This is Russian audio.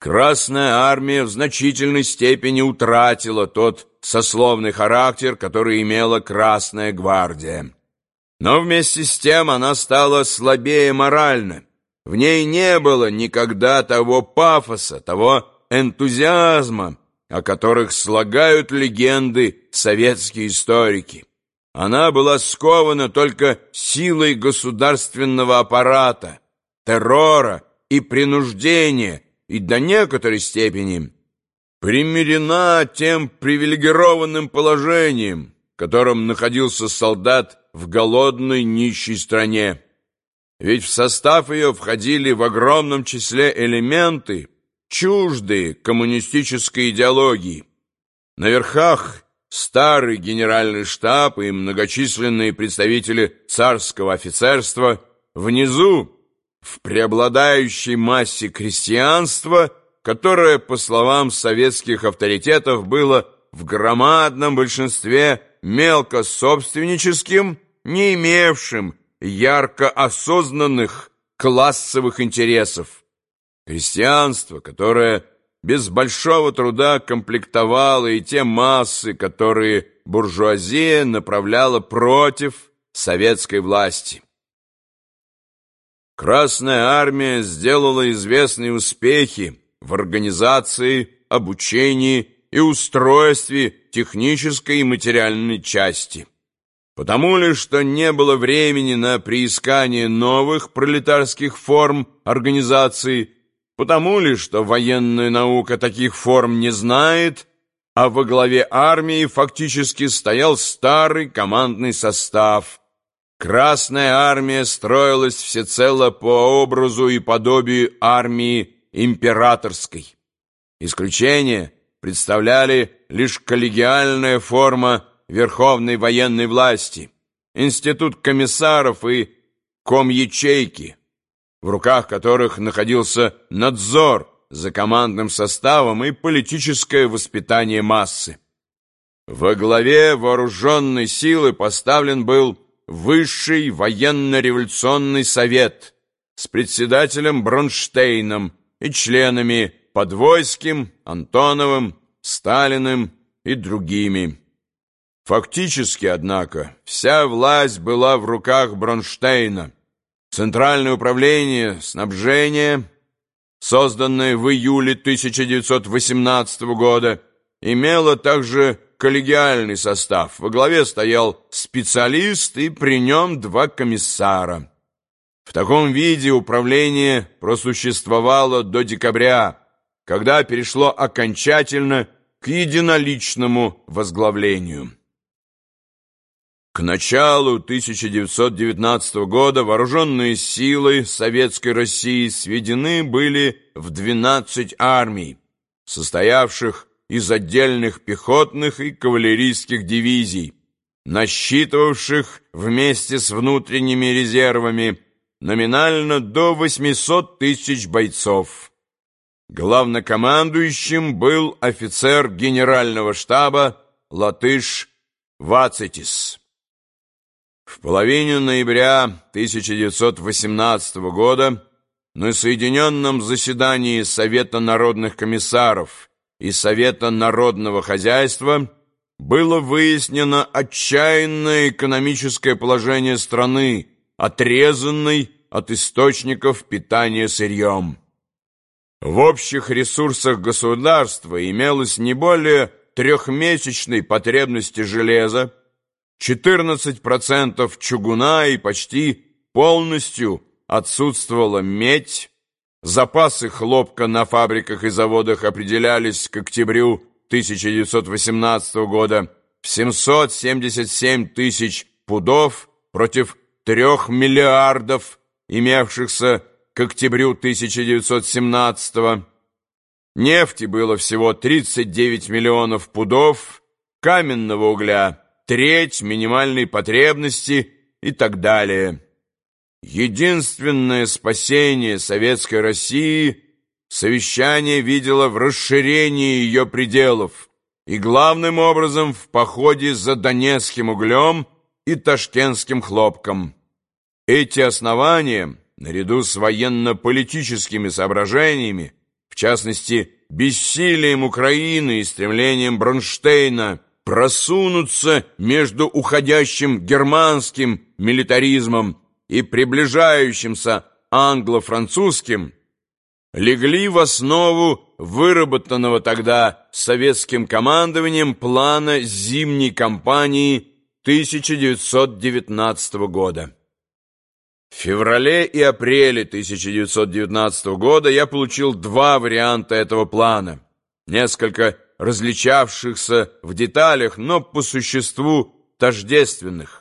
Красная армия в значительной степени утратила тот сословный характер, который имела Красная гвардия. Но вместе с тем она стала слабее морально. В ней не было никогда того пафоса, того энтузиазма, о которых слагают легенды советские историки. Она была скована только силой государственного аппарата, террора и принуждения, и до некоторой степени примирена тем привилегированным положением, в котором находился солдат в голодной нищей стране. Ведь в состав ее входили в огромном числе элементы, чуждые коммунистической идеологии. На верхах старый генеральный штаб и многочисленные представители царского офицерства, внизу в преобладающей массе крестьянства, которое, по словам советских авторитетов, было в громадном большинстве мелкособственническим, не имевшим ярко осознанных классовых интересов. Крестьянство, которое без большого труда комплектовало и те массы, которые буржуазия направляла против советской власти. Красная армия сделала известные успехи в организации, обучении и устройстве технической и материальной части. Потому ли, что не было времени на приискание новых пролетарских форм организации, потому ли, что военная наука таких форм не знает, а во главе армии фактически стоял старый командный состав – Красная армия строилась всецело по образу и подобию армии императорской. Исключение представляли лишь коллегиальная форма верховной военной власти, институт комиссаров и комячейки, в руках которых находился надзор за командным составом и политическое воспитание массы. Во главе вооруженной силы поставлен был Высший военно-революционный совет с председателем Бронштейном и членами Подвойским, Антоновым, Сталиным и другими. Фактически, однако, вся власть была в руках Бронштейна. Центральное управление снабжения, созданное в июле 1918 года, имело также коллегиальный состав. Во главе стоял специалист и при нем два комиссара. В таком виде управление просуществовало до декабря, когда перешло окончательно к единоличному возглавлению. К началу 1919 года вооруженные силы Советской России сведены были в 12 армий, состоявших из отдельных пехотных и кавалерийских дивизий, насчитывавших вместе с внутренними резервами номинально до 800 тысяч бойцов. Главнокомандующим был офицер генерального штаба Латыш Вацетис. В половине ноября 1918 года на соединенном заседании Совета народных комиссаров и Совета народного хозяйства было выяснено отчаянное экономическое положение страны, отрезанной от источников питания сырьем. В общих ресурсах государства имелось не более трехмесячной потребности железа, 14% чугуна и почти полностью отсутствовала медь, Запасы хлопка на фабриках и заводах определялись к октябрю 1918 года в 777 тысяч пудов против 3 миллиардов, имевшихся к октябрю 1917 Нефти было всего 39 миллионов пудов, каменного угля – треть минимальной потребности и так далее. Единственное спасение советской России совещание видело в расширении ее пределов и главным образом в походе за Донецким углем и Ташкентским хлопком. Эти основания, наряду с военно-политическими соображениями, в частности, бессилием Украины и стремлением Бронштейна просунуться между уходящим германским милитаризмом и приближающимся англо-французским, легли в основу выработанного тогда советским командованием плана зимней кампании 1919 года. В феврале и апреле 1919 года я получил два варианта этого плана, несколько различавшихся в деталях, но по существу тождественных.